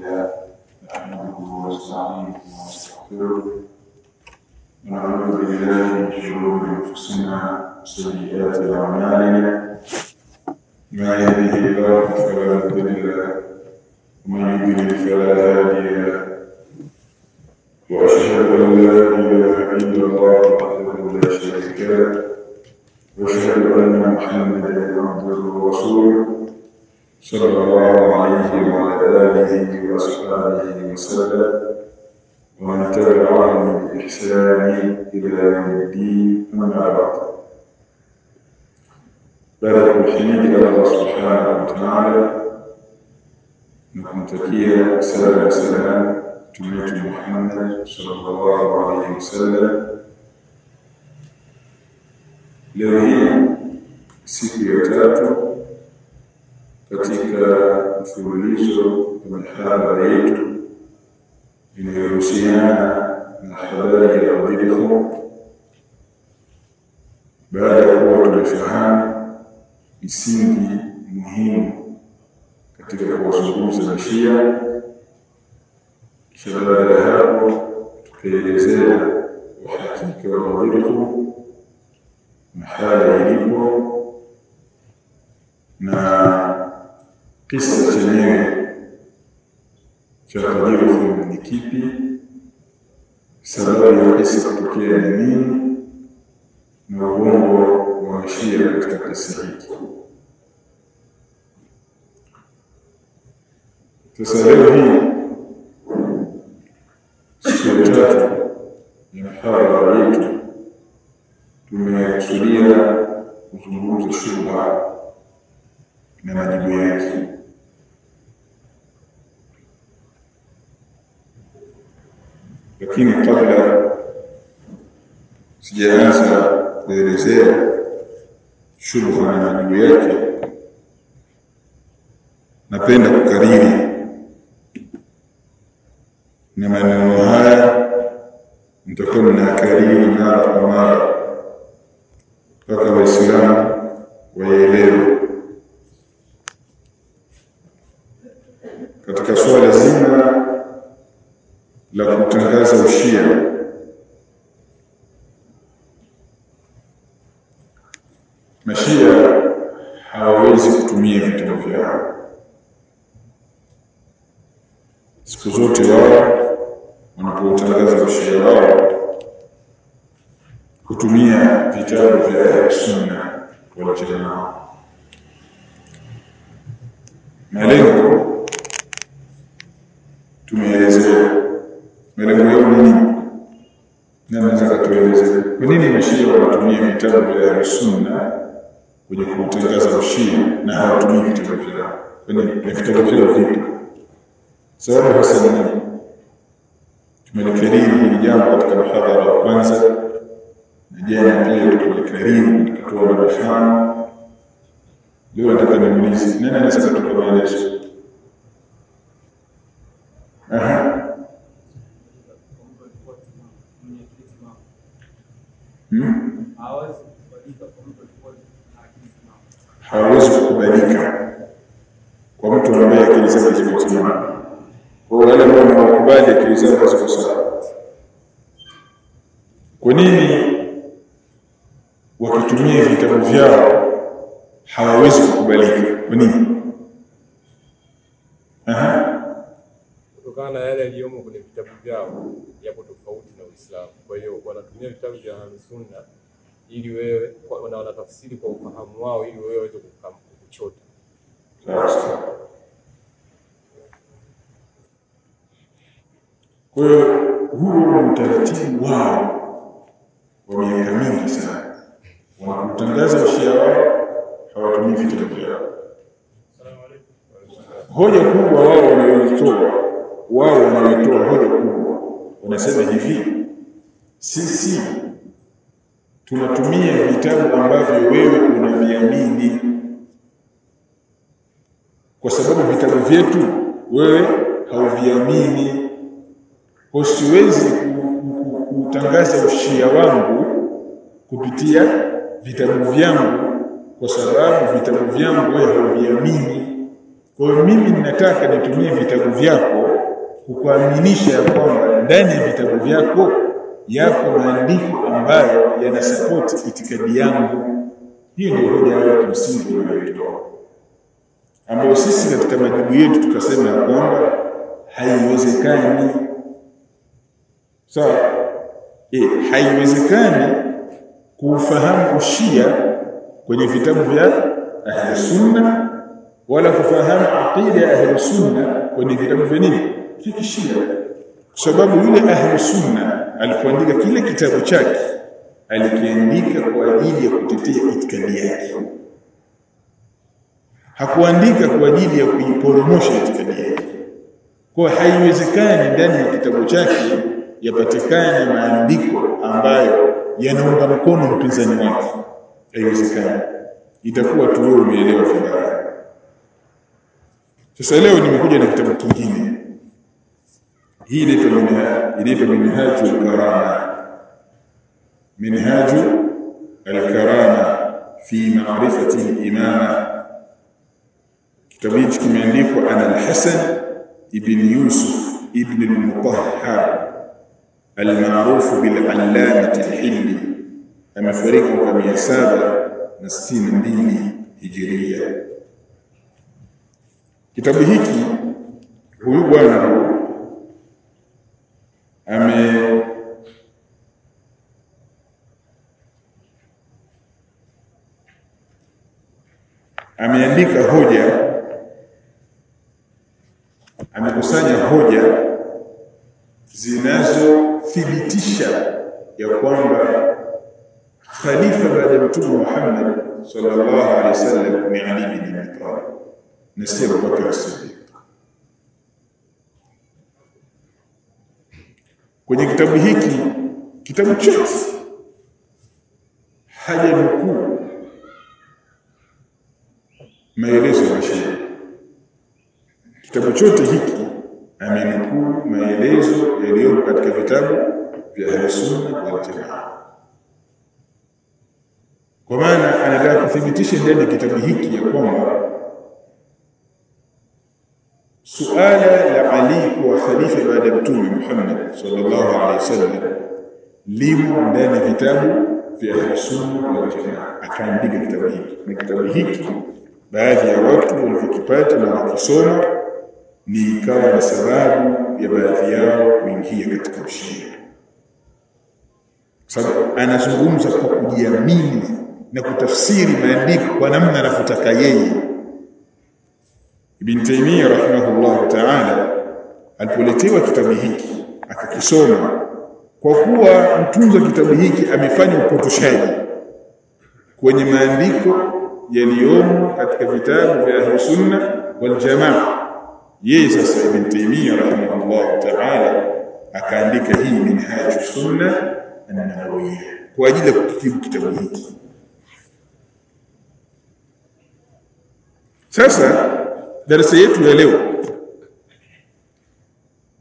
لله نحمده ونستعينه ونستغفره. ونعوذ بالله من شرور أنفسنا وسيئات أعمالنا. من يهده الله فلا مضل له ومن يضلل فلا هادي له. وأشهد أن لا إله إلا الله وحده لا شريك له وأشهد أن محمدا عبده ورسوله. صلى الله عليه وعلى آله وأصحابه وسلم ومن تبعهم بإحسان إلى يوم الدين أما بعد بلد الحميد إلى الله سبحانه وتعالى نكمتكيا سلام سلام جملة محمد صلى الله عليه وسلم لو هي siku katika mfululizo wa mihadhara yetu inayohusiana na habari ya udhilifu, baada ya kuwa tumefahamu misingi muhimu katika kuwazungumza na Shia. Kisha baada ya hapo tukaelezea uhakika wa udhilifu, mahala ilipo na kisa chenyewe cha udhilifu ni kipi, sababu ya kisa kutokea ni nini, na uongo wa Shia katika kisa hiki. Sasa leo hii siku ya tatu ya mhadhara yetu tumekusudia kuzungumza shubha na majibu yake. Lakini kabla sijaanza kuelezea shubha na majibu yake, napenda kukariri na maneno haya mtakuwa mnakariri mara kwa mara mpaka Waislamu waelewe katika suala zima la kutangaza ushia. Mashia hawawezi kutumia vitabu vyao siku zote wao wanapotangaza ushia wao kutumia vitabu vya Ahlusunna wal Jamaa. Malengo tumeelezea, malengo yao ni nini? Na naweza kutuelezea kwa nini mashia wanatumia vitabu vya Ahlusunna kwenye kutangaza ushia na hawatumii vitabu vyao? Kwani vitabu vyao vipi? Sababu hasa ni nini? Tumelikariri hili jambo katika mhadhara wa kwanza na jana pia tulikariri tukatoa mifano. Leo nataka niulize, nani anaweza kutupa maelezo? Aha. Hmm? Hawezi kukubalika kwa mtu ambaye akili zake ziko timamu. Kwa wale ambao hawakubali akili zao ziko sawa. Kwa nini wakitumia vitabu vyao hawawezi kukubalika? Kwa nini? Aha. kutokana na yale yaliyomo kwenye vitabu vyao yapo tofauti na Uislamu. Kwa hiyo wanatumia vitabu vya Ahlusunna ili wewe na wanatafsiri kwa ufahamu wao ili wewe uweze kuchota. Kwa hiyo huo ni utaratibu wao wa miaka mingi sana. wanakutangaza ushia wao hawatumii vitabu vyao. Hoja kubwa wao wanayoitoa wao wanayoitoa hoja kubwa, wanasema hivi, sisi tunatumia vitabu ambavyo wewe unaviamini, kwa sababu vitabu vyetu wewe hauviamini. Kwa siwezi kutangaza ushia wangu kupitia vitabu vyangu, kwa sababu vitabu vyangu wewe hauviamini. Kwa hiyo mimi ninataka nitumie vitabu vyako kukuaminisha ya kwamba ndani ya vitabu vyako yako maandiko ambayo yanasapoti itikadi yangu. Hiyo ndio hoja ya kimsingi inayoitoa, ambayo sisi katika majibu yetu tukasema ya kwamba haiwezekani. Sawa? Eh, haiwezekani kuufahamu ushia kwenye vitabu vya ahli sunna wala kufahamu aqida ya ahli sunna kwenye vitabu vya nini vya kishia, kwa sababu yule ahli sunna alipoandika kile kitabu chake alikiandika kwa ajili ya kutetea itikadi yake, hakuandika kwa ajili ya kuiporomosha itikadi yake. Kwa haiwezekani ndani ya kitabu chake yapatikane maandiko ambayo yanaunga mkono mpinzani wake, haiwezekani. Itakuwa tu wewe umeelewa vibaya. Sasa leo nimekuja na kitabu kingine, هي دي منها دي منهاج الكرامة. منهاج الكرامة في معرفة الإمامة. كتبت يجكم أنا الحسن ابن يوسف ابن المطهر المعروف بالعلامة الحلي أما فريقه كم يسابع نستين دين هجرية. كتاب هيكي هو يبوانا ame ameandika hoja, amekusanya hoja zinazothibitisha ya kwamba khalifa baada ya Mtume Muhammad sallallahu alaihi wasallam ni Ali bin Abi Talib na si Abubakar As-Siddiq. Kwenye kitabu hiki, kitabu chote haja nukuu maelezo ya Mashia. Kitabu chote hiki amenukuu maelezo yaliyo katika vitabu vya Ahlusunna wal Jamaa, kwa maana anataka kuthibitisha ndani ya kitabu hiki ya kwamba suala la Ali kuwa khalifa baada ya Mtume Muhammad sallallahu alaihi wasallam limo ndani ya vitabu vya Ahlusunna wal. Akaandika kitabu hiki, na kitabu hiki baadhi ya watu walivyokipata na wakisoma ni ikawa na sababu ya baadhi yao kuingia katika ushia, sababu anazungumza kwa kujiamini na kutafsiri maandiko kwa namna anavyotaka yeye. Ibn Taymiyyah rahimahullahu ta'ala alipoletewa kitabu hiki akakisoma, kwa kuwa mtunza kitabu hiki amefanya upotoshaji kwenye maandiko yaliyomo katika vitabu vya Ahlusunna wal Jamaa yeye sasa Ibn Taymiyyah rahimahullah ta'ala akaandika hii Minhaju Sunna an-Nawawiyya kwa ajili ya kukitibu kitabu hiki. Sasa darasa yetu ya leo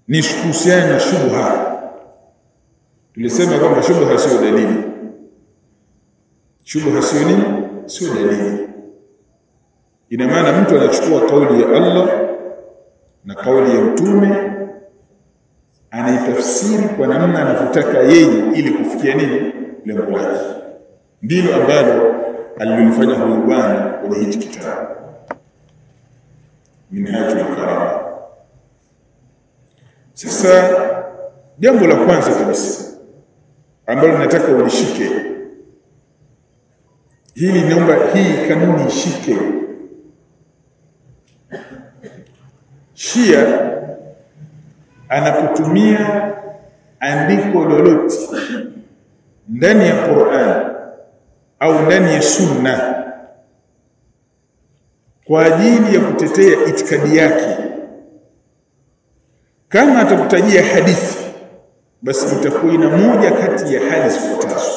ni kuhusiana na shubha. Tulisema kwamba shubha sio dalili, shubha sio nini? Sio dalili. Ina maana mtu anachukua kauli ya Allah na kauli ya mtume anaitafsiri kwa namna anavyotaka yeye ili kufikia nini lengo lake. Ndilo ambalo alilolifanya huyu bwana kwenye hichi kitabu Minhajul Karama. Sasa jambo la kwanza kabisa ambalo nataka ulishike hili, naomba hii kanuni ishike. Shia anapotumia andiko lolote ndani ya Qur'an au ndani ya Sunna kwa ajili ya kutetea itikadi yake, kama atakutajia hadithi, basi itakuwa ina moja kati ya hali zifuatazo.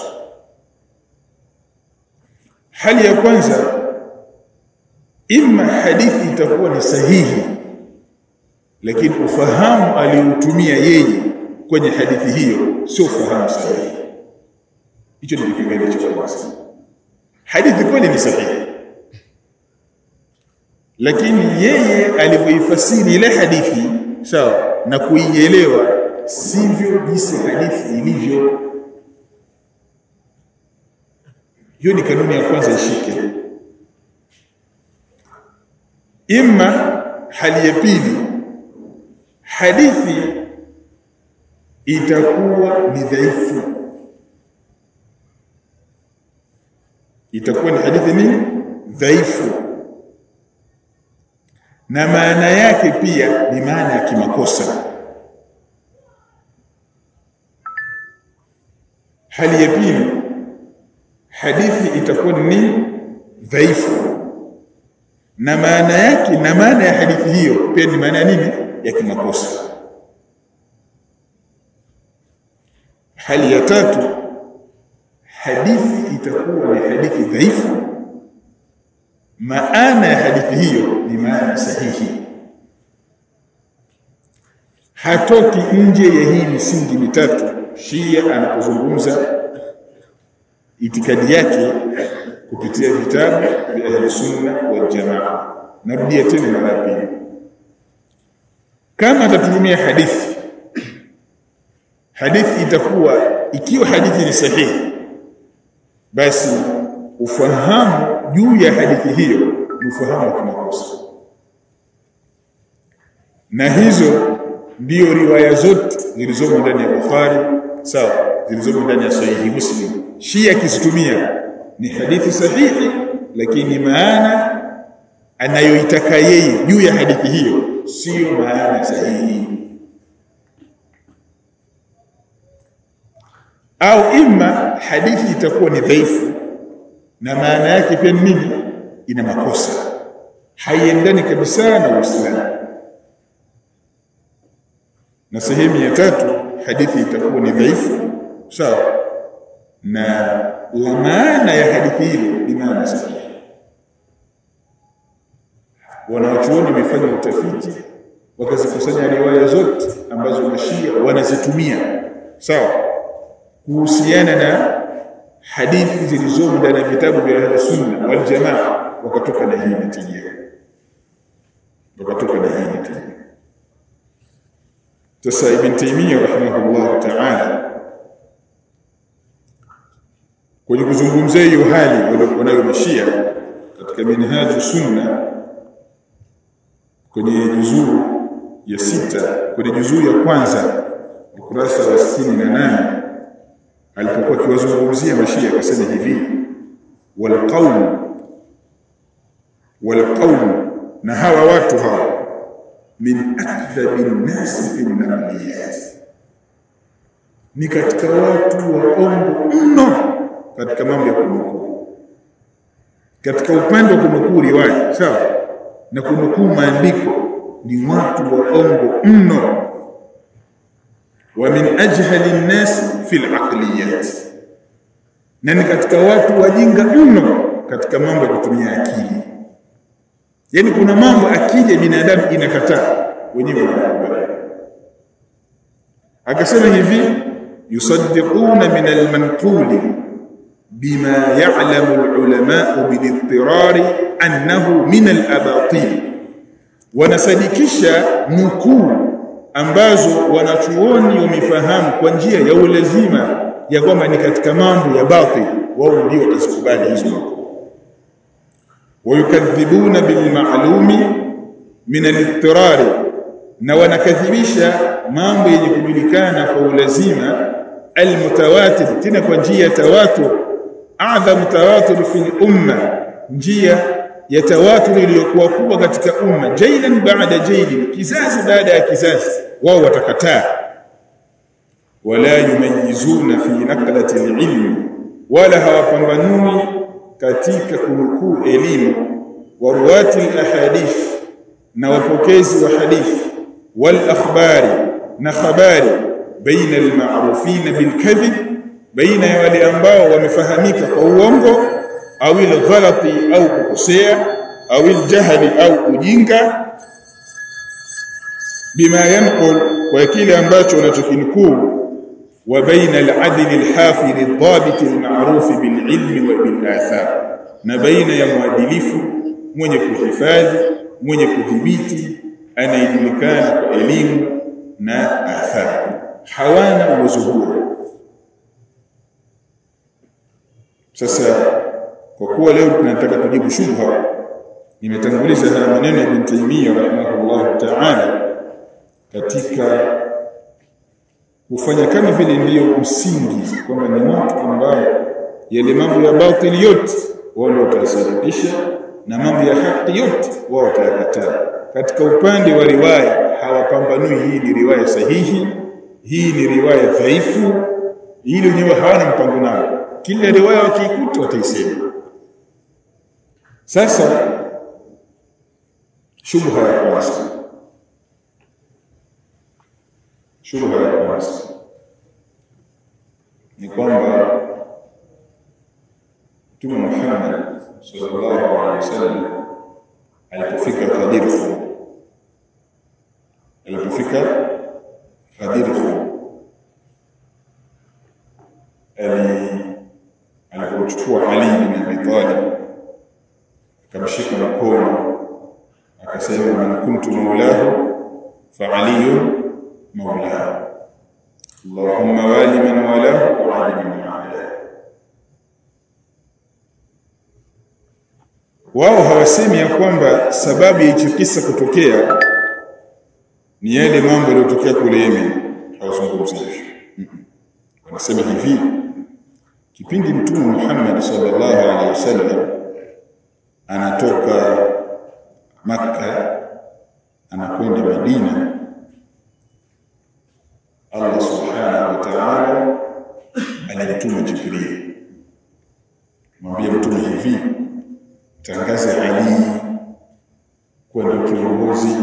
Hali ya kwanza, ima hadithi itakuwa ni sahihi lakini ufahamu aliyotumia yeye kwenye hadithi hiyo sio ufahamu sahihi. Hicho ni kipengele cha kwanza. Hadithi kweli ni sahihi, lakini yeye alivyoifasiri ile hadithi sawa na kuielewa sivyo jinsi hadithi ilivyo. Hiyo ni kanuni ya kwanza ishike. Imma hali ya pili hadithi itakuwa ni dhaifu. Itakuwa ni hadithi ni dhaifu na maana yake pia ni maana ya kimakosa. Hali ya pili hadithi itakuwa ni dhaifu. Na maana yake na maana ya hadithi hiyo pia ni maana ya nini? Ya kimakosa. Hali ya tatu hadithi itakuwa ni hadithi dhaifu maana ya hadithi hiyo ni maana sahihi hatoki nje ya hii misingi mitatu Shia anapozungumza itikadi yake kupitia vitabu vya Ahli Sunna wal Jamaa. Narudia tena mara pili, kama atatumia hadithi, hadithi itakuwa ikiwa hadithi ni sahihi, basi ufahamu juu ya hadithi hiyo ni ufahamu wa kimakosa, na hizo ndio riwaya zote zilizomo ndani ya Bukhari sawa zilizomo ndani ya sahihi Muslim. Shia akizitumia ni hadithi sahihi lakini maana anayoitaka yeye juu ya hadithi hiyo sio maana sahihi. Au imma hadithi itakuwa ni dhaifu na maana yake pia nini? Ina makosa. Haiendani kabisa na Uislamu. Na sehemu ya tatu hadithi itakuwa ni dhaifu. Sawa. Na la maana ya hadithi hiyo ni maana sahihi. Wanawachuoni wamefanya utafiti wakazikusanya riwaya zote ambazo mashia wanazitumia. Sawa. Kuhusiana na hadithi zilizomo ndani ya vitabu vya sunna wal jamaa wakatoka na hii natija wakatoka na hii natija sasa ibn Taymiyyah rahimahullah ta'ala kwenye kuzungumzia hiyo hali wanayo mashia katika minhaju sunna kwenye juzuu ya sita kwenye juzuu ya kwanza ukurasa wa sitini na nane alipokuwa akiwazungumzia mashia akasema hivi walqaum walqaum na hawa watu hawa min akdhabi nnasi fi naqliyat ni katika watu waongo mno katika mambo ya kunukuu. Katika upande wa kunukuu riwaya sawa na kunukuu maandiko ni watu waongo mno wa min ajhali nnasi fi laqliyat na ni katika watu wajinga mno katika mambo ya kutumia akili yani kuna mambo akili ya binadamu inakataa wenyewe wanakubali akasema hivi yusaddiquna min almanquli bima ya'lamu alulama bilittirari annahu min alabatil wanasadikisha nukuu ambazo wanachuoni wamefahamu kwa njia ya ulazima ya kwamba ni katika mambo ya batil, wao ndio watazikubali hizo. Wayukadhibuna bilmaalumi min alittirari, na wanakadhibisha mambo yenye kujulikana kwa ulazima, almutawatir, tena kwa njia ya tawatur, adhamu tawatur fi lumma, njia ya tawatur iliyokuwa kubwa katika umma jailan baada jailin kizazi baada ya kizazi wao watakataa. Wala yumayizuna fi naqlati alilmi wala hawapambanui katika kunukuu elimu. Wa ruwati alahadith na wapokezi wa hadithi wal akhbari na habari baina almarufina bilkadhib baina ya wale ambao wamefahamika kwa uongo au alghalati au kukosea au aljahli au ujinga bima yanqul kwa kile ambacho unachokinukuu wa baina al-adl al-hafidh al-dhabit al-ma'ruf bil-ilm wa bil-athar na baina ya mwadilifu mwenye kuhifadhi mwenye kudhibiti anayejulikana kwa elimu na athari hawana uwezo sasa kwa kuwa leo tunataka kujibu shubha nimetanguliza haya maneno ya Ibn Taymiyyah rahimahullah ta'ala katika kufanya kama vile ndiyo msingi kwamba ni mtu ambao yale mambo ya batili yote wao ndio watasadikisha na mambo ya haki yote wao watayakataa. Katika upande wa riwaya hawapambanui hii ni riwaya sahihi hii ni riwaya dhaifu hili wenyewe hawana mpango nao. Kila riwaya wakiikuta wataisema sasa shubha ya kwanza shubha ya kwanza ni kwamba Mtume Muhammad sallallahu alaihi wasallam alipofika Ghadir alipofika Ghadir ali man kuntu maulahu fa aliyun maulahu Allahumma wali man walahu wa ali man wao hawasemi ya kwamba sababu ya hicho kisa kutokea ni yale mambo yaliyotokea kule Yemen. Hawazungumzi hivyo. Wanasema hivi kipindi mtume Muhammad sallallahu alaihi wasallam anatoka Makka anakwenda Madina Allah subhanahu wa ta'ala alimtuma Jibril mwambie mtume hivi tangaze Ali kuwa ndio kiongozi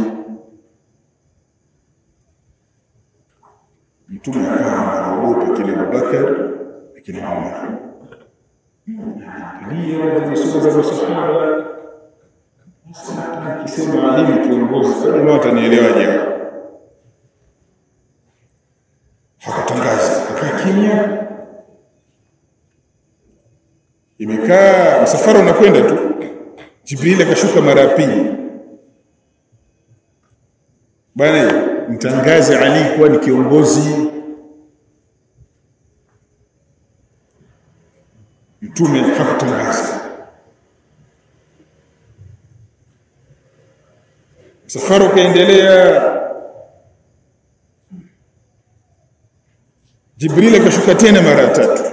mtume akawa anaogopa kile Abubakar lakini Umar ndio masahaba kisema Ali ni kiongozi jamaa watanielewaje hakatangaza akakaa kimya. Imekaa msafara unakwenda tu. Jibril akashuka mara ya pili. Bwana mtangaze Ali kuwa ni kiongozi. Mtume hakutangaza safari ukaendelea Jibril akashuka tena mara ya tatu.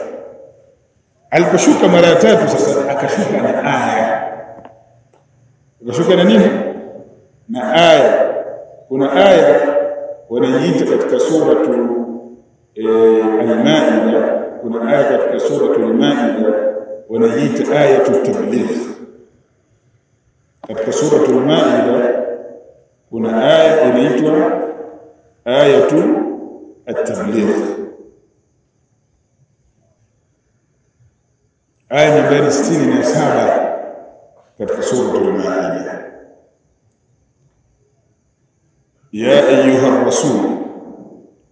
Aliposhuka mara ya tatu sasa akashuka na aya. Akashuka na nini? Na aya. Kuna aya wanajiita katika suratu eh, al-Maida kuna aya katika suratu al-Maida wanajiita ayatu tabligh katika suratu al-Maida kuna aya inaitwa ayatu at-tabligh aya nambari 67 katika suratu al-Maida يا أيها الرسول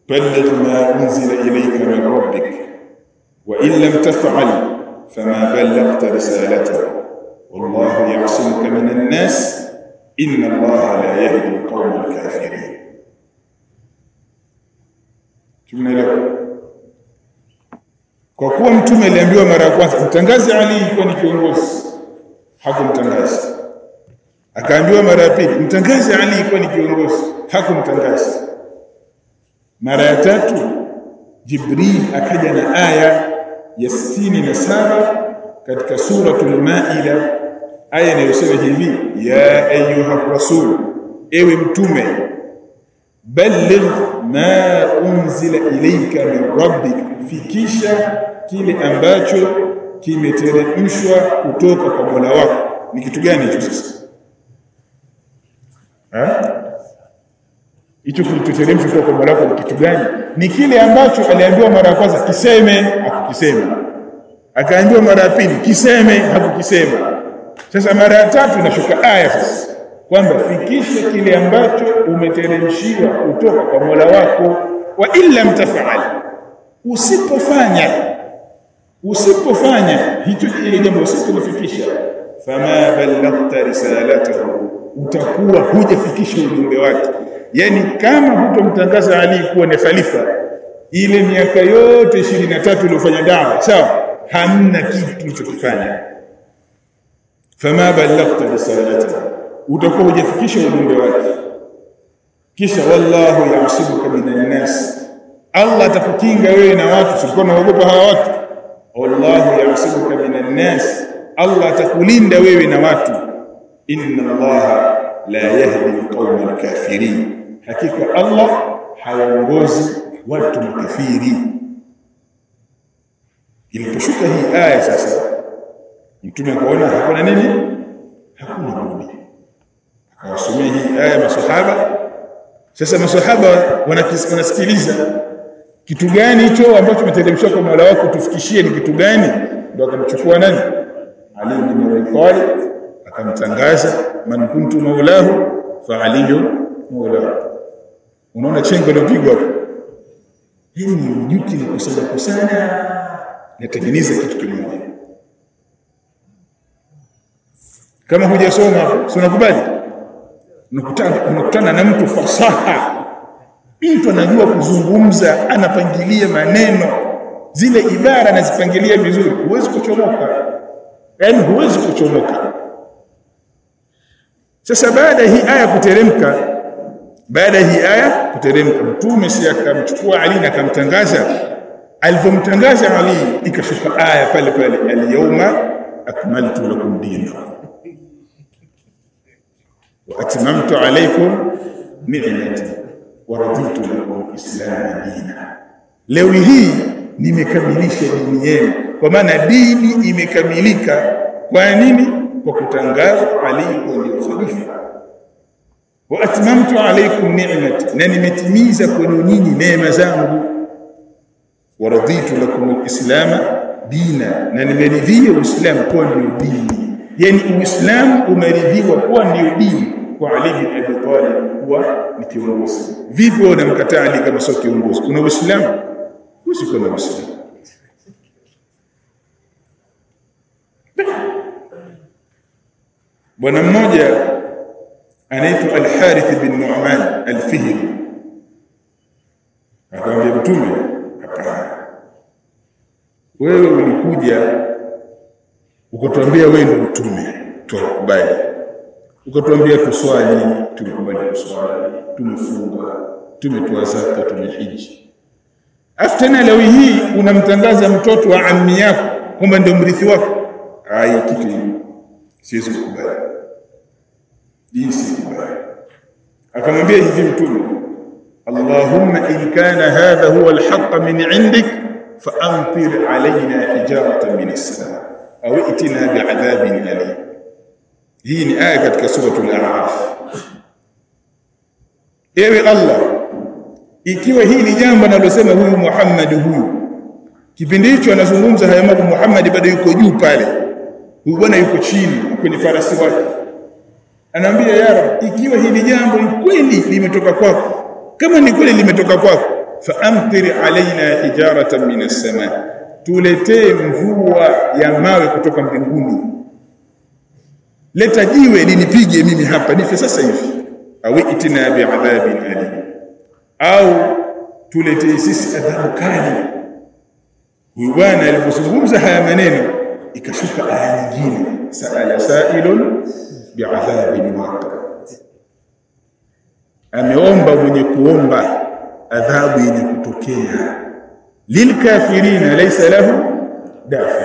بلغ ما أنزل إليك من ربك وإن لم تفعل فما بلغت رسالته والله يعصمك من الناس inna allaha la yahdi alqawma alkafirin. Tumeelewa? Kwa kuwa mtume aliambiwa mara ya kwanza mtangazi Ali kuwa ni kiongozi, hakumtangazi Akaambiwa mara ya pili mtangazi Ali kuwa ni kiongozi, hakumtangazi Mara ya tatu Jibril akaja na aya ya sitini na saba katika suratul Maida aya inayosema hivi ya ayuha rasul ewe mtume balligh ma unzila ilayka min rabbik. Fikisha kile ambacho kimeteremshwa kutoka kwa Mola wako. Ni kitu gani hicho sasa? Hicho kilichoteremshwa kutoka kwa Mola wako ni kitu gani? Ni kile ambacho aliambiwa mara ya kwanza kiseme hakukisema akaambiwa mara ya pili kiseme hakukisema sasa mara ya tatu inashuka. Aya sasa kwamba fikishe kile ambacho umeteremshiwa kutoka kwa Mola wako wa illa mtafal usipofanya usipofanya hicho ile jambo usipofikisha, fama ballaghta risalatahu utakuwa hujafikisha ujumbe wake. Yani kama hutomtangaza Ali kuwa ni khalifa ile miaka yote ishirini na tatu iliyofanya dawa sawa hamna kitu ulichokifanya fama ballaghta risalata utakuwa hujafikisha ujumbe wake kisha wallahu yasibuka minan nas Allah atakukinga wewe na watu sikuwa naogopa hawa watu wallahu yasibuka minan nas Allah atakulinda wewe na watu inna Allah la yahdi alqawma alkafirin hakika Allah hawaongozi watu makafiri iliposhuka hii aya sasa mtume akaona hakuna nini? Hakuna budi akawasomea hii aya masahaba sasa masahaba wanasikiliza. Kitu gani hicho ambacho tumeteremshwa kwa Mola wako tufikishie ni kitu gani? Ndio akamchukua nani? Ali bin Abi Talib. Akamtangaza man kuntu maulahu fa aliyu maulahu. Unaona chengo lilopigwa hapo. Hili ni juti ni kusanya kusana natengeneza kitu kimoja kama hujasoma si unakubali? Unakutana na mtu fasaha. Mtu anajua kuzungumza anapangilia maneno. Zile ibara anazipangilia vizuri huwezi kuchomoka. Yaani huwezi kuchomoka. Sasa baada hii aya kuteremka baada hii aya kuteremka mtume si akamchukua Ali na akamtangaza. Alipomtangaza Ali ikashuka aya pale pale al-yawma akmaltu lakum dinakum wa atmamtu alaykum ni'mati wa raditu lakum al-islam dina leo hii nimekamilisha dini yenu. Kwa maana dini imekamilika. Kwa nini? Kwa kutangaza Ali ndio khalifa. Wa atmamtu alaykum ni'mati. Na nimetimiza kwenu nyinyi neema zangu. Wa raditu lakum al-islam dina. Na nimeridhia uislamu kuwa ndio dini. Yani uislamu umeridhiwa kuwa ndio dini kwa Ali bin Abi Talib kuwa ni kiongozi. Vipi wewe unamkataa Ali kama sio kiongozi? Una uislamu? Usiko na uislamu. Bwana mmoja anaitwa Al-Harith bin Nu'man Al-Fihri. Akamwambia mtume hapana. Wewe ulikuja ukatuambia wewe ndio mtume. Tukubali ukatuambia tuswali, tumekubali kuswali, tumefunga, tumetoa zaka, tumehiji. Afu tena leo hii unamtangaza mtoto wa ammi yako kwamba ndio mrithi wako. Aya, kitu hii siwezi kukubali, hii sikubali. Akamwambia hivi Mtume, Allahumma in kana hadha huwa alhaq min indik faamtir alayna hijaratan min as-sama aw itina bi'adhabin alim hii ni aya katika suratul a'raf. Ewe Allah ikiwa hii ni jambo analosema huyu Muhammad huyu kipindi hicho anazungumza haya mambo Muhammad bado yuko juu pale. Huyu bwana yuko chini kwenye farasi wake. Anaambia ya Rab ikiwa hili jambo ni kweli limetoka kwako kama ni kweli limetoka kwako fa amtir alaina hijaratan min as-sama tuletee mvua ya mawe kutoka mbinguni leta jiwe linipige mimi hapa nife sasa hivi. Au itina bi adhabi ali. Au tuletee sisi adhabu kali. Huyu bwana alipozungumza haya maneno ikashuka aya nyingine. Saala sa'ilun bi'adhabin waqi ameomba mwenye kuomba adhabu yenye kutokea. Lilkafirina laysa lahu dafi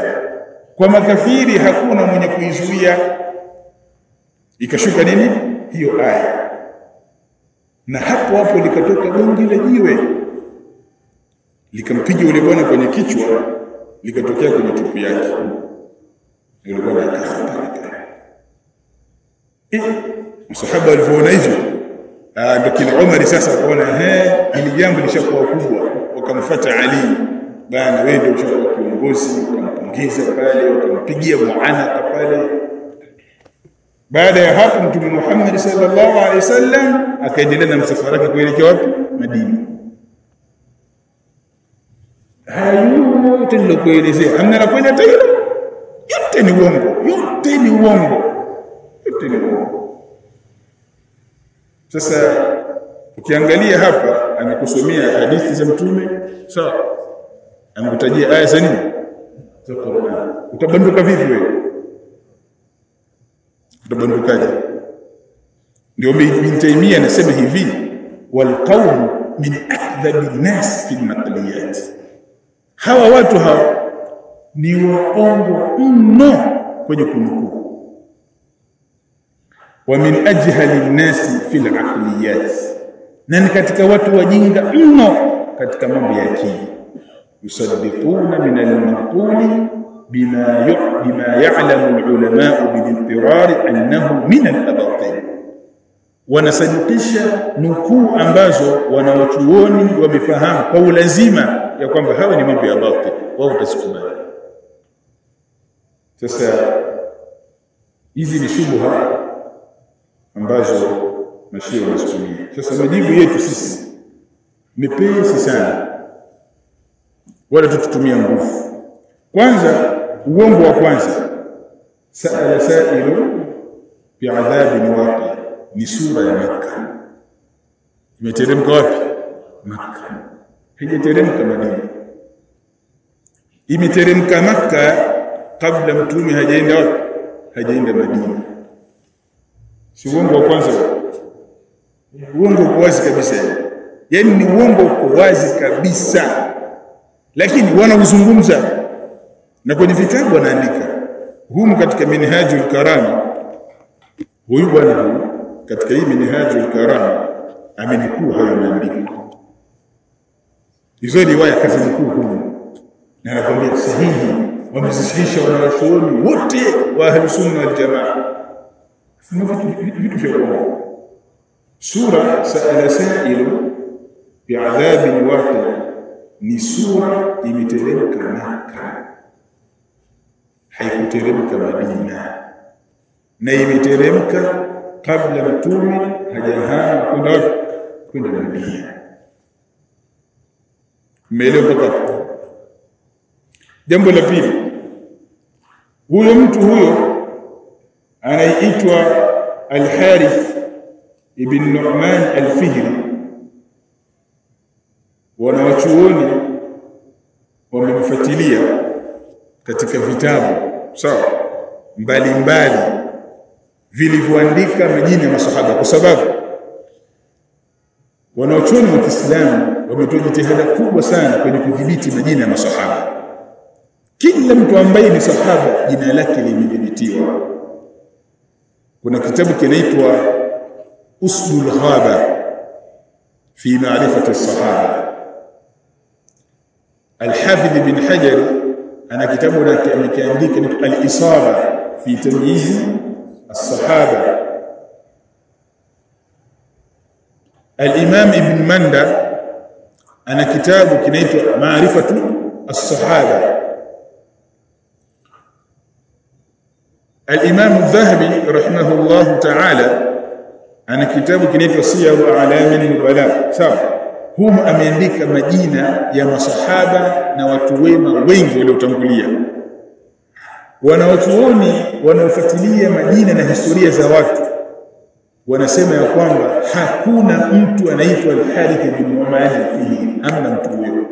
kwa makafiri hakuna mwenye kuizuia ikashuka nini? Hiyo aya. Na hapo hapo likatoka gongi la jiwe. Likampiga yule bwana kwenye kichwa likatokea kwenye tupu yake. Yule bwana akafa pale eh msahaba alivyoona hivyo. Ndio kina Umar sasa akaona eh hili jambo lishakuwa kubwa. Wakamfuata Ali. Bana wewe ndio ushakuwa kiongozi. Wakampongeza pale wakampigia muanaka pale baada ya hapo mtume Muhammad sallallahu alaihi wasallam akaendelea na msafara wake kuelekea wapi? Madina. Hayo yote nilokuelezea hamna la kwenda hata yote ni uongo yote ni uongo yote ni uongo. Sasa ukiangalia hapa amekusomea hadithi za mtume sawa? Amekutajia aya za nini? Za Qur'an. Utabanduka vipi wewe utabandukaje ndio Ibn Taymiyyah anasema hivi wal qawm min akdhabi nas fi maqliyat, hawa watu hawa ni waongo mno kwenye kunukuu. Wa min ajhali nas fi aqliyat na ni katika watu wajinga mno katika mambo ya akili. Yusaddiquna min al-manquli bima بما يعلم العلماء بالاضطرار انه من الاباطيل wanasadikisha nukuu ambazo wanawachuoni wamefahamu kwa ulazima ya kwamba hawa ni mambo ya batil wao utasikubali sasa hizi ni shubha ambazo mashia wanazitumia. Sasa majibu yetu sisi mepesi sana. Wala tututumia nguvu. Kwanza uongo wa kwanza. Saala sailu bi'adhabin waqi. Ni sura ya Makka. Imeteremka wapi? Makka. Haijateremka Madina. Imeteremka Makka kabla mtume hajaenda wapi? Hajaenda Madina. Si uongo wa kwanza? Uongo uko wazi kabisa. Yani ni uongo uko wazi kabisa. Lakini wanauzungumza na kwenye vitabu anaandika humu katika minhajul karam huyu bwana huyu katika hii minhajul karam amenikuu hayo maandiko. Hizo riwaya mkuu humu. Na anakwambia sahihi. Wamezishirisha wanawachuoni wote wa ahlusunna waljamaa wal jamaa. Vitu vya sura saala sailu bi'adhabin waqi ni sura imeteremka Makka haikuteremka Madina. Na imeteremka kabla mtume hajahama kwenda kwenda Madina. Mmeelewa mpaka jambo la pili huyo mtu huyo anaitwa Al-Harith ibn Nu'man Al-Fihri wanawachuoni wamemfuatilia katika vitabu sawa mbalimbali vilivyoandika majina ya masahaba kwa sababu wanaochoni wa Kiislamu wametoa jitihada kubwa sana kwenye kudhibiti majina ya masahaba. Kila mtu ambaye ni sahaba jina lake limedhibitiwa. Kuna kitabu kinaitwa Usdul Ghaba fi ma'rifati as-sahaba. Al-Hafidh bin Hajar ana kitabu lake amekiandika Al-Isaba fi tamyiz as-sahaba Al-Imam Ibn Manda ana kitabu kinaitwa Ma'rifatu as-sahaba Al-Imam Adh-Dhahabi rahimahullah ta'ala ana kitabu kinaitwa Siyaru A'lamin Nubala sawa humu ameandika majina ya masahaba na watu wema wengi waliotangulia. Wanaochuoni wanaofuatilia majina na historia za watu wanasema ya kwamba hakuna mtu anaitwa al-Harith bin Nu'man fihi amna mtu huyo.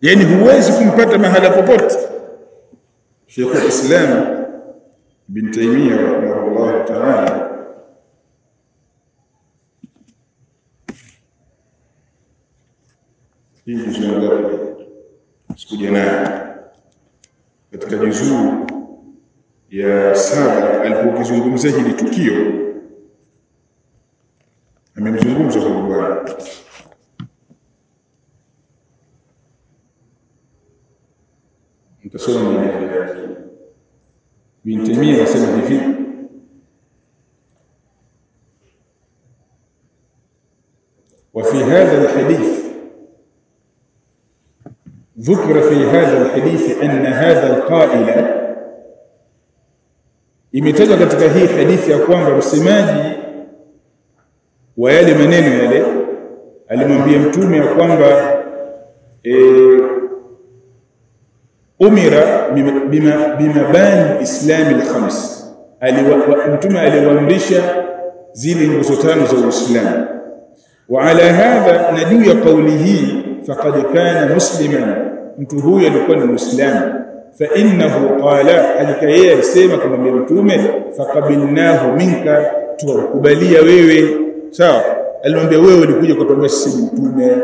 Yani huwezi kumpata mahala popote. Sheikh al-Islam bin Taymiyyah rahimahullah ta'ala hii juzuu ngapi sikuja nayo katika juzuu ya saba alipokizungumzia hili tukio amemzungumza huyu bwana mtasoma maneno yake Ibn Taymiyyah anasema hivi وفي هذا الحديث ذكر في هذا الحديث أن هذا القائل يمتاز كتك هي حديث يقوان برسماجي ويالي منين يالي ألم بيمتوم يقوان بر إيه، أمر بما بمبان الإسلام الخمس ألم وامرشا زيل المسلطان زو الإسلام. وعلى هذا ندوي قوله فقد كان مسلما. Mtu huyu alikuwa ni muislamu. Fa innahu qala alika yeye alisema kumwambia mtume faqabilnahu minka tuwakubalia wewe. Sawa alimwambia wewe ulikuja kutuambia sisi mtume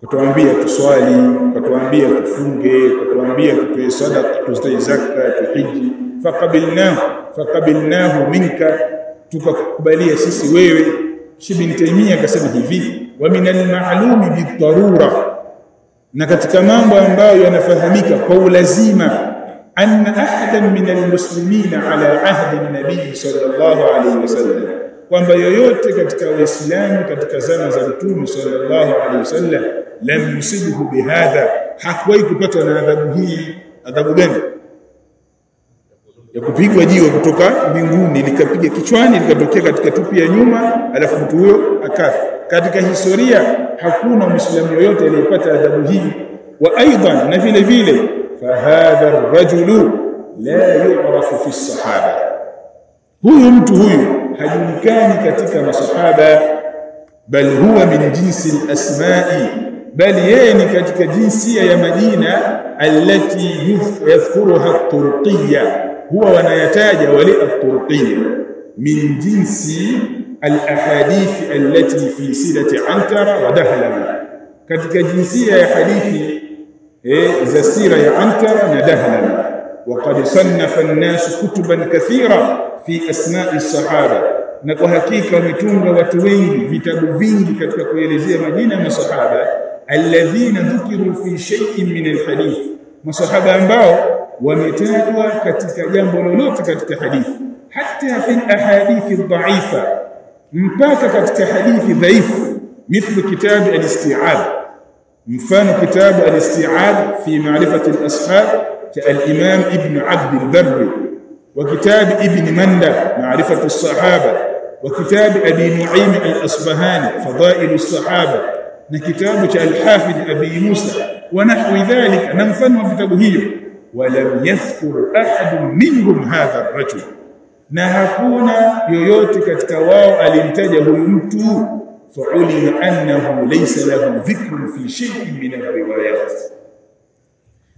kutuambia tuswali kutuambia tufunge kutuambia tutoe sadaka tutoe zaka tuhiji. Faqabilnahu faqabilnahu minka tukakubalia sisi wewe. Shibin Taymiyyah akasema hivi wa min al-ma'lumi bid-darura na katika mambo ambayo yanafahamika kwa ulazima anna ahadan min al-muslimina ala ahdi an-nabii sallallahu alayhi wasallam kwamba yoyote katika waislamu katika zama za mtume sallallahu alayhi wasallam lam yusibuhu bihadha. Hakuwahi kupatwa na adhabu hii. Adhabu gani? Ya kupigwa jiwe kutoka mbinguni likapiga kichwani likatokea katika tupi ya nyuma alafu mtu huyo akafa katika historia hakuna muislamu yoyote aliyepata adhabu hii wa aidan na vile vile fahadha ar-rajulu la yu'rafu fi sahaba huyu mtu huyu hajulikani katika masahaba bal huwa min jinsi al-asma'i bali yeye ni katika jinsia ya majina allati yadhkuruha at-turqiyya huwa wanayataja wale at-turqiyya min jinsi الأحاديث التي في سيرة عنترة ودهلم كتك جنسية حديث زسيرة إيه، عنترة ندهلم وقد صنف الناس كتبا كثيرة في أسماء الصحابة. نكو حقيقة نتونغ وتوين في تبوين كتك كويلزية مدينة من الصحابة الذين ذكروا في شيء من الحديث. مصحابة أنباو ومتاكوا كتك جنب ولولوت كتك حديث حتى في الأحاديث الضعيفة mpaka katika hadithi dhaifu mithlu kitab al-isti'ad mfano kitab al-isti'ad fi ma'rifati al-ashab cha al-imam ibn abd al-barr wa kitab ibn manda ma'rifatu as-sahaba wa kitab abi nu'aym al-asbahani fadail as-sahaba na kitabu cha al-hafid abi musa wa nahwi dhalika na mfano wa kitabu hiyo wa lam ولم ahad minhum hadha ar-rajul na hakuna yoyote katika wao alimtaja huyu mtu. Fa'ulima annahu laysa lahu dhikrun fi shay'in min ar-riwayat.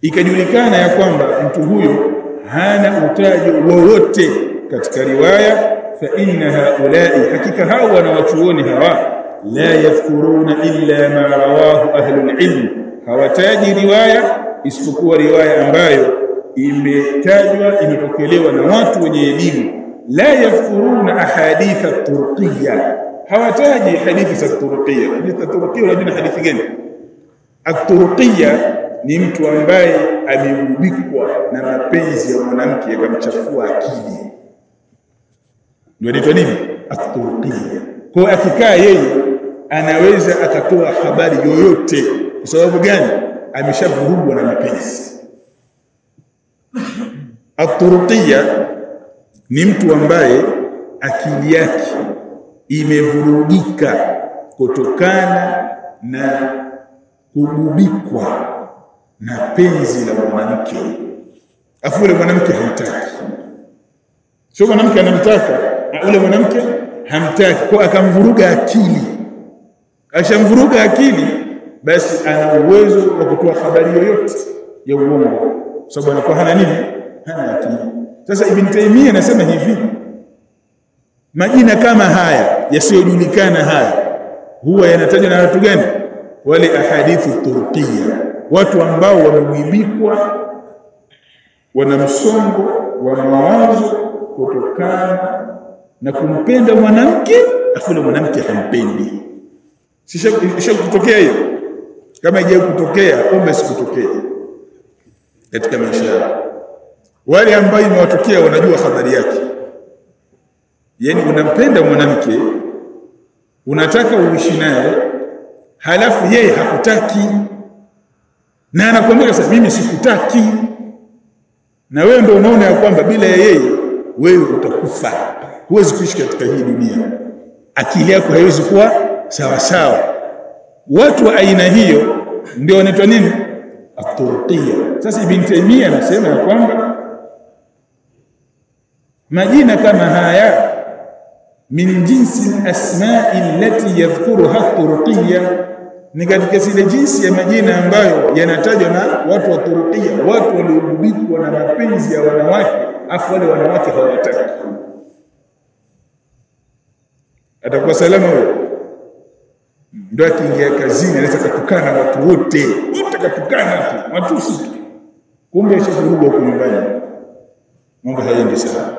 Ikajulikana ya kwamba mtu huyo hana utajo wowote katika riwaya fa inna haulai hakika hao wanawachuoni hawa la yadhkuruna illa ma rawahu ahlul ilm. Hawataji riwaya isipokuwa riwaya ambayo imetajwa imepokelewa na watu wenye elimu la yadhkuruna ahadith at-turqiyya hawataji hadithi za turqiyya. Hadithi turqiyya unajua hadithi gani? At-turqiyya ni mtu ambaye ameubikwa na mapenzi ya mwanamke akamchafua akili. Ndio anaitwa nini? At-turqiyya. Kwa akikaa yeye anaweza akatoa habari yoyote. Kwa sababu gani? Ameshavurugwa na mapenzi. At-turqiyya ni mtu ambaye akili yake imevurugika kutokana na kugubikwa na penzi la mwanamke. Afu ule mwanamke hamtaki sio mwanamke anamtaka na ule mwanamke hamtaki. Kwa akamvuruga akili. Ashamvuruga akili basi ana uwezo wa kutoa habari yoyote ya uongo. Sababu anakuwa hana nini? Hana akili sasa ibn Taymiyyah anasema hivi majina kama haya yasiyojulikana haya huwa yanatajwa na watu gani? Wale ahadithu turqiyya watu ambao wamegwibikwa wana msongo wa mawazo kutokana na kumpenda mwanamke afu mwanamke hampendi sisha kutokea hiyo? Kama haijawahi kutokea omba sikutokea katika maisha yao wale ambao imewatokea wanajua habari yake. Yani unampenda mwanamke unataka uishi naye halafu yeye hakutaki. Na anakuambia sasa mimi sikutaki. Na wewe ndio unaona ya kwamba bila ya yeye wewe utakufa. Huwezi kuishi katika hii dunia. Akili yako haiwezi kuwa sawa sawa. Watu wa aina hiyo ndio wanaitwa nini? Aturqia sasa ibn taymiyyah anasema ya kwamba majina kama haya. Min jinsi asma'i allati yadhkuruha turuqiyya ni katika zile jinsi ya majina ambayo yanatajwa na watu wa Turukia, watu waliogubikwa na mapenzi ya wanawake afu wale wanawake hawataki. Atakuwa salama huyo? Ndio akiingia kazini anaweza kutukana watu wote. Wote katukana tu matusi tu. Kumbe ashavuruga huko nyumbani. Mambo hayaendi sawa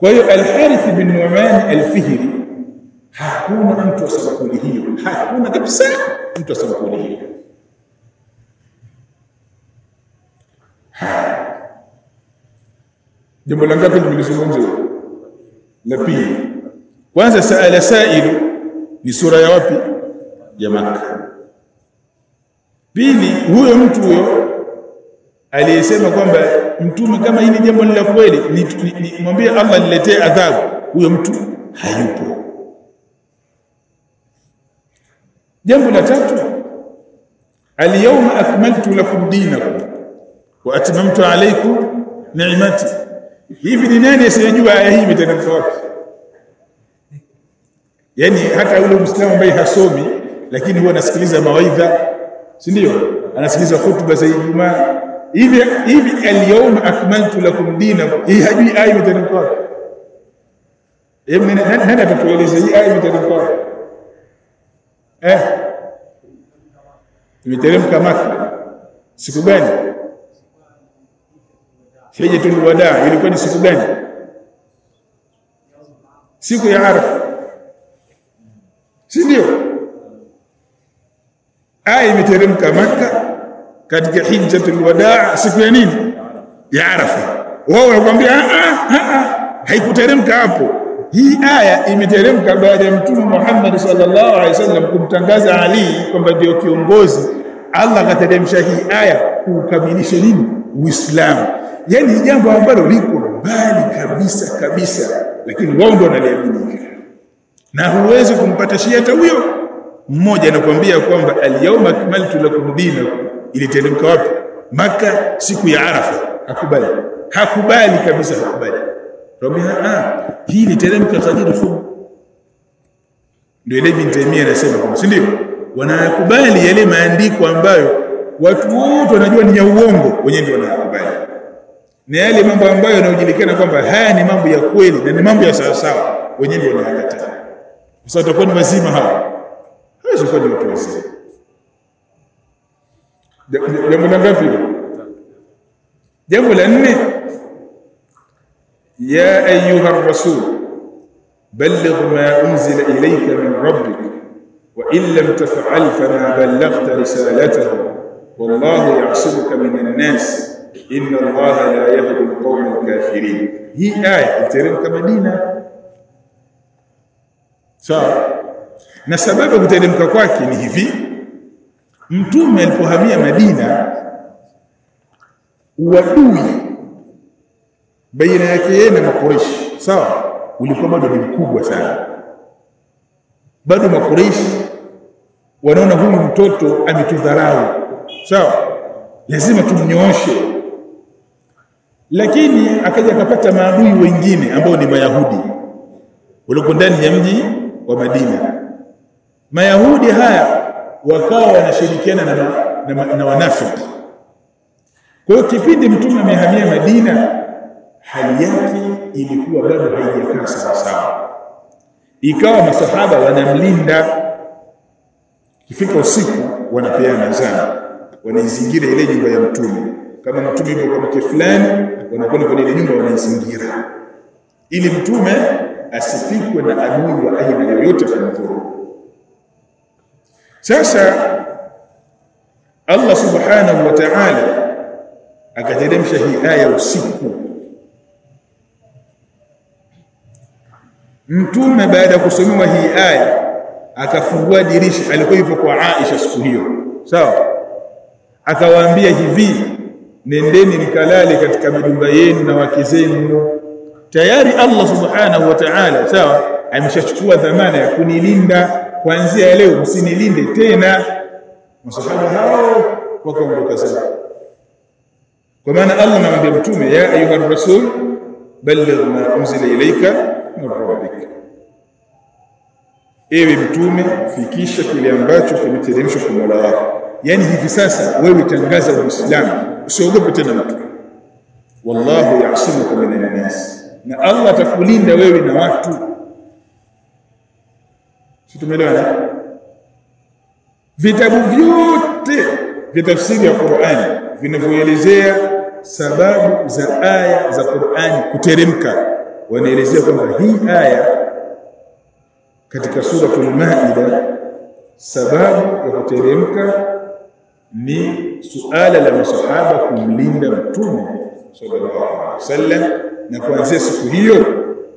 kwa hiyo al-Harith bin Nu'man al-Fihri hakuna mtu wa hiyo. Hakuna kabisa mtu wa sabakuli hiyo. Jambo la ngapi tulizungumza la pili. Kwanza saala sailu ni sura ya wapi? Ya maka pili huyo mtu huyo aliyesema kwamba mtume kama hili jambo ni la kweli nimwambie Allah niletee adhabu huyo mtu hayupo. Jambo la tatu alyawma akmaltu lakum dinakum wa atmamtu alaykum ni'mati. Hivi ni nani asiyejua aya hii imeteremka yani hata yule muislamu ambaye hasomi lakini huwa anasikiliza mawaidha si ndio? Anasikiliza hutuba za Ijumaa hivi hivi al-yawma akmaltu lakum dinakum. Hii hajui aya imeteremka hebu nani atatueleza hii aya imeteremka wapi? Eh? Imeteremka Maka siku gani? Hijjatul Wadaa. Ilikuwa ni siku gani? Siku ya Arafa. Si ndio? Aya imeteremka Maka katika hijjatul wadaa siku ya nini? Ya Arafa. Wao wanakuambia haikuteremka hapo. Hii aya imeteremka baada ya mtume Muhammad sallallahu alaihi wasallam kumtangaza Ali kwamba ndio kiongozi. Allah akateremsha hii aya kukamilisha nini? Uislamu. Yani jambo ambalo liko mbali kabisa kabisa. Lakini wao ndio wanaliamini. Na huwezi kumpata hata huyo mmoja anakuambia kwamba al-yawma akmaltu lakum dinakum iliteremka wapi? Maka siku ya arafa. Hakubali. Hakubali kabisa hakubali. Rabbi ah hii iliteremka kadiri fu ndio ile bin Taimia anasema kwa si ndio? Wanayakubali yale maandiko ambayo watu wote wanajua ni ya uongo wenyewe ndio wanayakubali. Na yale mambo ambayo yanajulikana kwamba haya ni mambo ya kweli na ni mambo ya sawa sawa wenyewe ndio wanayakataa. Sasa tutakuwa ni wazima hawa. Hawezi kuwa ni watu wazima jambo la ngapi jambo la nne ya ayuha rasul balligh ma unzila ilayka min rabbik wa in lam taf'al fama ballaghta risalatahu wallahu ya'simuka minan nas inna allaha la yahdi alqawma alkafirin hii aya iteremka Madina sawa na sababu kuteremka kwake ni hivi mtume alipohamia Madina uadui baina yake yeye na makureishi sawa? Ulikuwa bado ni mkubwa sana. Bado makureishi wanaona huyu mtoto ametudharau sawa? Lazima tumnyooshe. Lakini akaja akapata maadui wengine ambao ni mayahudi walikuwa ndani ya mji wa Madina. Mayahudi haya wakawa wanashirikiana na, na, na, na wanafiki. Kwa hiyo kipindi mtume amehamia Madina hali yake ilikuwa bado haijakaa sawa sawa. Ikawa masahaba wanamlinda. Kifika usiku wanapeana zana. Wanaizingira ile nyumba ya mtume. Kama mtume yuko kwa mke fulani wanakwenda kwenye ile nyumba wanaizingira. Ili mtume asifikwe na adui wa aina yoyote kumdhuru sasa Allah subhanahu wa ta'ala akateremsha hii aya usiku. Mtume baada ya kusomewa hii aya akafungua dirisha alikuwa yupo kwa Aisha siku hiyo. Sawa? Akawaambia hivi nendeni mkalale katika midumba yenu na wake zenu. Tayari Allah subhanahu wa ta'ala sawa ameshachukua dhamana ya kunilinda kuanzia leo msinilinde tena. Masahaba hao wakaondoka zao kwa maana Allah anamwambia mtume ya ayuha rasul balligh ma unzila ilayka min rabbik. Ewe mtume fikisha kile ambacho kimeteremshwa kwa Mola wako. Yani hivi sasa wewe tangaza uislamu usiogope tena mtu. Wallahu yasimuka minan nas. Na Allah atakulinda wewe na watu tumeelewana vitabu vyote vya tafsiri ya Qur'ani vinavyoelezea sababu za aya za Qur'ani kuteremka. Wanaelezea kwamba hii aya katika suratul Maida sababu ya kuteremka ni suala la masahaba kumlinda mtume sallallahu alaihi wasallam. Na kuanzia siku hiyo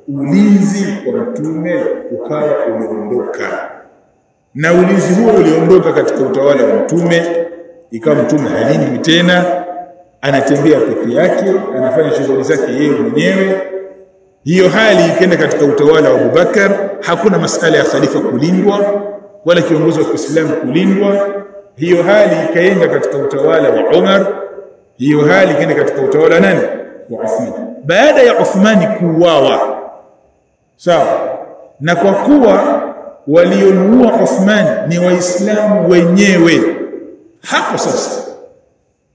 ulinzi wa mtume ukawa umeondoka. Na ulinzi huo uliondoka katika utawala wa mtume ikawa mtume halindwi tena anatembea peke yake anafanya shughuli zake yeye mwenyewe. Hiyo hali ikaenda katika utawala wa Abubakar hakuna masala ya khalifa kulindwa wala kiongozi wa Kiislamu kulindwa. Hiyo hali ikaenda katika utawala wa Umar hiyo hali ikaenda katika utawala nani? Wa Uthman. Baada ya Uthmani kuuawa sawa. Na kwa kuwa waliomuua Uthman ni waislamu wenyewe hapo sasa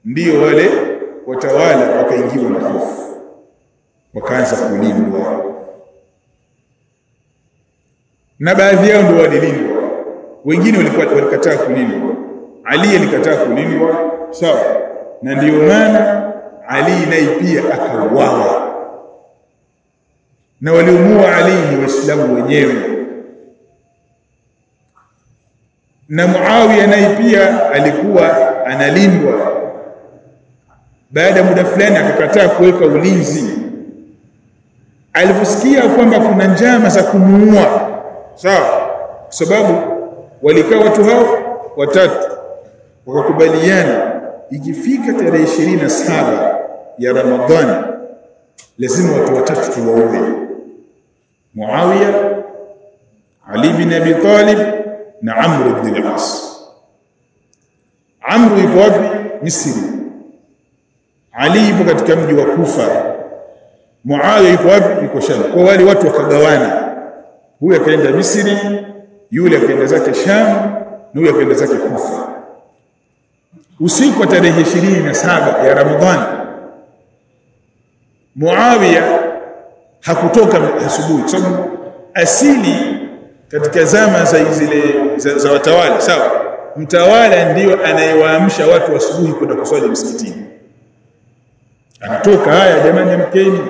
ndio wale watawala wakaingiwa na hofu. Wakaanza kulindwa. Na baadhi yao ndio walilindwa. Wengine walikuwa walikataa kulindwa. Ali alikataa kulindwa. Sawa. Na ndio maana Ali naye pia akauawa na waliumua Ali ni waislamu wenyewe. Na Muawiya naye pia alikuwa analindwa. Baada ya muda fulani akakataa kuweka ulinzi. Aliposikia kwamba kuna njama za kumuua. Sawa? Kwa sababu walikaa watu hao watatu. Wakakubaliana ikifika tarehe ishirini na saba ya Ramadhani lazima watu watatu tuwaue Muawiya Ali bin Abi Talib na Amr ibn al-As. Amr yuko wapi? Misri. Ali yuko katika mji wa Kufa. Muawiya yuko wapi? Yuko Sham. Kwa wale watu wakagawana. Huyu akaenda Misri yule akaenda zake Sham na huyu akaenda zake Kufa. Usiku wa tarehe ishirini na saba ya Ramadhani Muawiya hakutoka asubuhi kwa sababu asili katika zama za zile za, za watawala sawa? Mtawala ndiyo anayewaamsha watu asubuhi kwenda kuswali msikitini. Anatoka haya jamani mkeni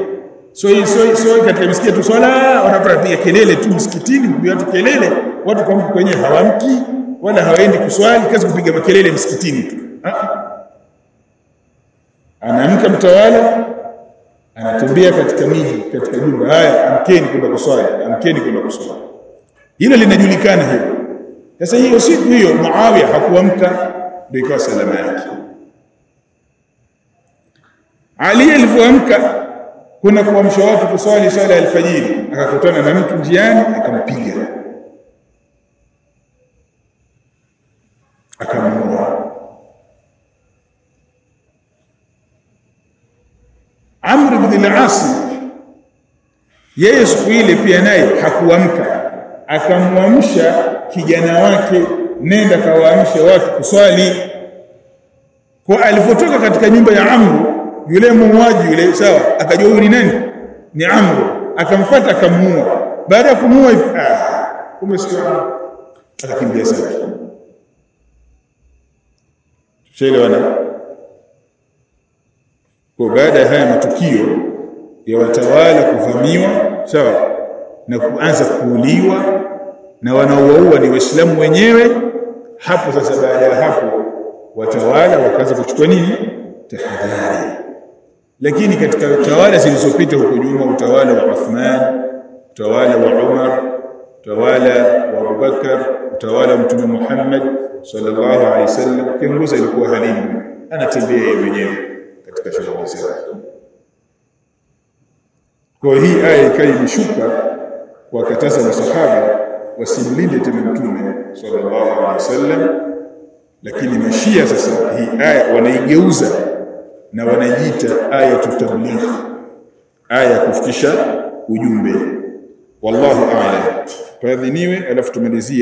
so so, so katika msikiti tu swala wanapiga kelele tu msikitini kupiga watu kelele. Watu kwa mtu kwenyewe hawamki wala hawaendi kuswali kazi kupiga makelele msikitini tu. Anaamka mtawala anatembea katika miji katika jumba haya amkeni kwenda kuswali amkeni kwenda kuswali. Hilo linajulikana hilo. Sasa hiyo siku hiyo Muawiya hakuamka ndio ikawa salama yake. Ali alipoamka kuna kuamsha watu kuswali swala ya alfajiri. Akakutana na mtu njiani akampiga. Akamuua Amr ibn al-As. Yeye siku ile pia naye hakuamka. Akamwamsha kijana wake nenda kawaamsha watu kuswali. Kwa alipotoka katika nyumba ya Amr yule muuaji yule sawa akajua huyu ni nani? Ni Amr, akamfuata akamuua. Baada ya kumuua hivi ah akakimbia zake tuelewana kwa baada ya haya matukio ya watawala kuvamiwa sawa na kuanza kuuliwa na wanaouaua ni waislamu wenyewe hapo sasa baada ya hapo watawala wakaanza kuchukua nini? Tahadhari. Lakini katika tawala zilizopita huko nyuma utawala wa Uthman utawala wa Umar utawala wa Abubakar utawala wa Mtume Muhammad sallallahu alaihi wasallam kiongozi alikuwa halimu anatembea yeye mwenyewe katika shughuli zake kwa hii aya ikawa imeshuka kuwakataza masahaba wasimlinde tena mtume sallallahu alaihi wasallam lakini mashia sasa hii aya wanaigeuza na wanajiita aya tabligh aya ya kufikisha ujumbe. Wallahu a'lam. Tuadhiniwe alafu tumalizie.